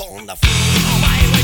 on the floor.